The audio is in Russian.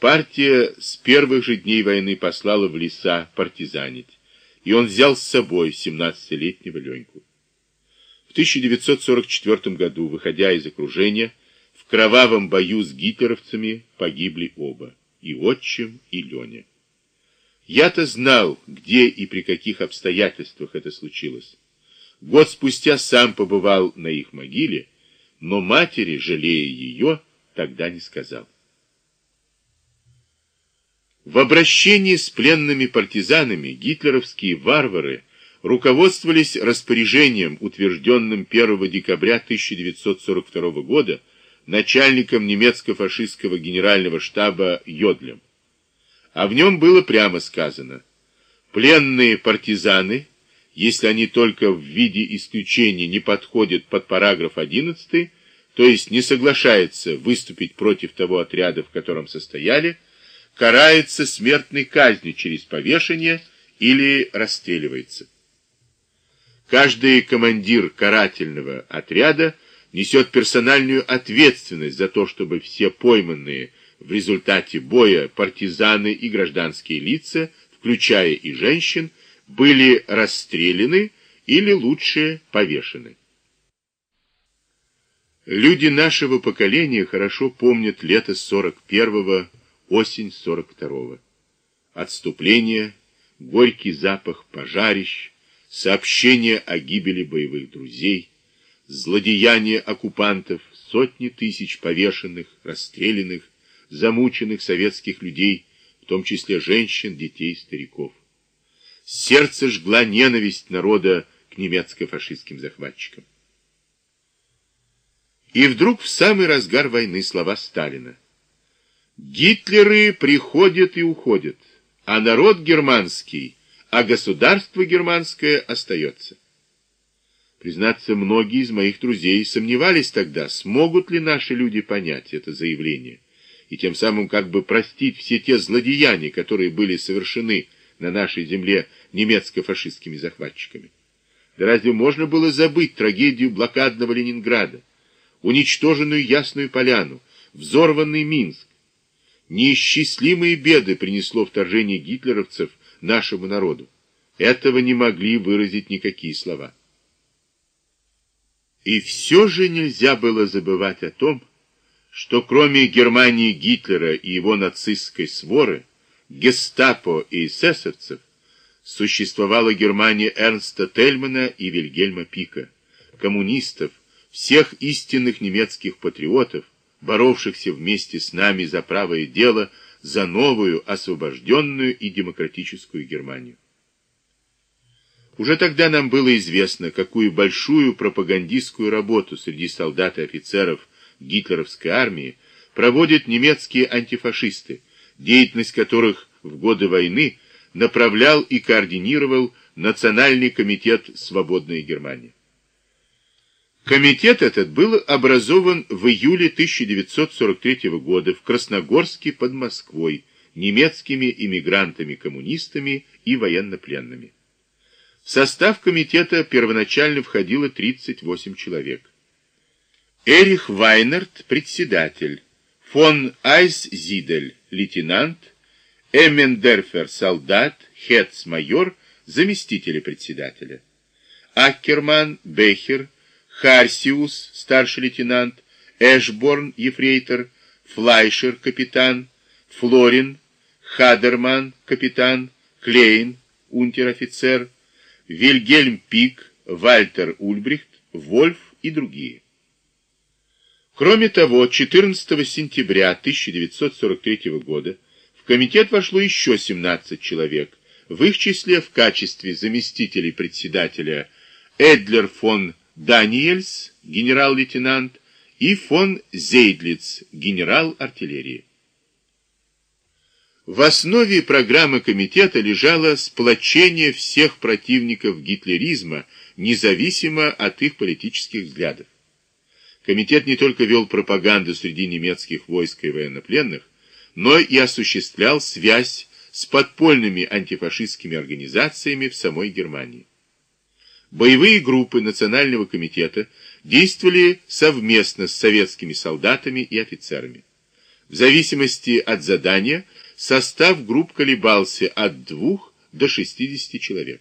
Партия с первых же дней войны послала в леса партизанить, и он взял с собой 17-летнего Леньку. В 1944 году, выходя из окружения, в кровавом бою с гитлеровцами погибли оба, и отчим, и Леня. Я-то знал, где и при каких обстоятельствах это случилось. Год спустя сам побывал на их могиле, но матери, жалея ее, тогда не сказал. В обращении с пленными партизанами гитлеровские варвары руководствовались распоряжением, утвержденным 1 декабря 1942 года начальником немецко-фашистского генерального штаба Йодлем. А в нем было прямо сказано, пленные партизаны, если они только в виде исключения не подходят под параграф 11, то есть не соглашаются выступить против того отряда, в котором состояли, карается смертной казнью через повешение или расстреливается. Каждый командир карательного отряда несет персональную ответственность за то, чтобы все пойманные в результате боя партизаны и гражданские лица, включая и женщин, были расстреляны или лучше повешены. Люди нашего поколения хорошо помнят лето 41-го осень 42-го. Отступление, горький запах пожарищ, сообщение о гибели боевых друзей, злодеяние оккупантов, сотни тысяч повешенных, расстрелянных, замученных советских людей, в том числе женщин, детей, стариков. Сердце жгла ненависть народа к немецко-фашистским захватчикам. И вдруг в самый разгар войны слова Сталина Гитлеры приходят и уходят, а народ германский, а государство германское остается. Признаться, многие из моих друзей сомневались тогда, смогут ли наши люди понять это заявление, и тем самым как бы простить все те злодеяния, которые были совершены на нашей земле немецко-фашистскими захватчиками. Да разве можно было забыть трагедию блокадного Ленинграда, уничтоженную Ясную Поляну, взорванный Минск, Неисчислимые беды принесло вторжение гитлеровцев нашему народу. Этого не могли выразить никакие слова. И все же нельзя было забывать о том, что кроме Германии Гитлера и его нацистской своры, гестапо и эсэсовцев, существовала Германия Эрнста Тельмана и Вильгельма Пика, коммунистов, всех истинных немецких патриотов, боровшихся вместе с нами за правое дело, за новую, освобожденную и демократическую Германию. Уже тогда нам было известно, какую большую пропагандистскую работу среди солдат и офицеров гитлеровской армии проводят немецкие антифашисты, деятельность которых в годы войны направлял и координировал Национальный комитет «Свободная Германия». Комитет этот был образован в июле 1943 года в Красногорске под Москвой немецкими иммигрантами-коммунистами и военнопленными. В состав комитета первоначально входило 38 человек. Эрих Вайнерт – председатель, фон Айс-Зидель – лейтенант, Эммендерфер – солдат, Хетц – майор, заместители председателя, Аккерман, Бехер – Харсиус, старший лейтенант, Эшборн, ефрейтор, Флайшер, капитан, Флорин, Хадерман, капитан, Клейн, унтер-офицер, Вильгельм Пик, Вальтер Ульбрихт, Вольф и другие. Кроме того, 14 сентября 1943 года в комитет вошло еще 17 человек, в их числе в качестве заместителей председателя Эдлер фон Даниэльс, генерал-лейтенант, и фон Зейдлиц, генерал артиллерии. В основе программы комитета лежало сплочение всех противников гитлеризма, независимо от их политических взглядов. Комитет не только вел пропаганду среди немецких войск и военнопленных, но и осуществлял связь с подпольными антифашистскими организациями в самой Германии. Боевые группы Национального комитета действовали совместно с советскими солдатами и офицерами. В зависимости от задания состав групп колебался от 2 до 60 человек.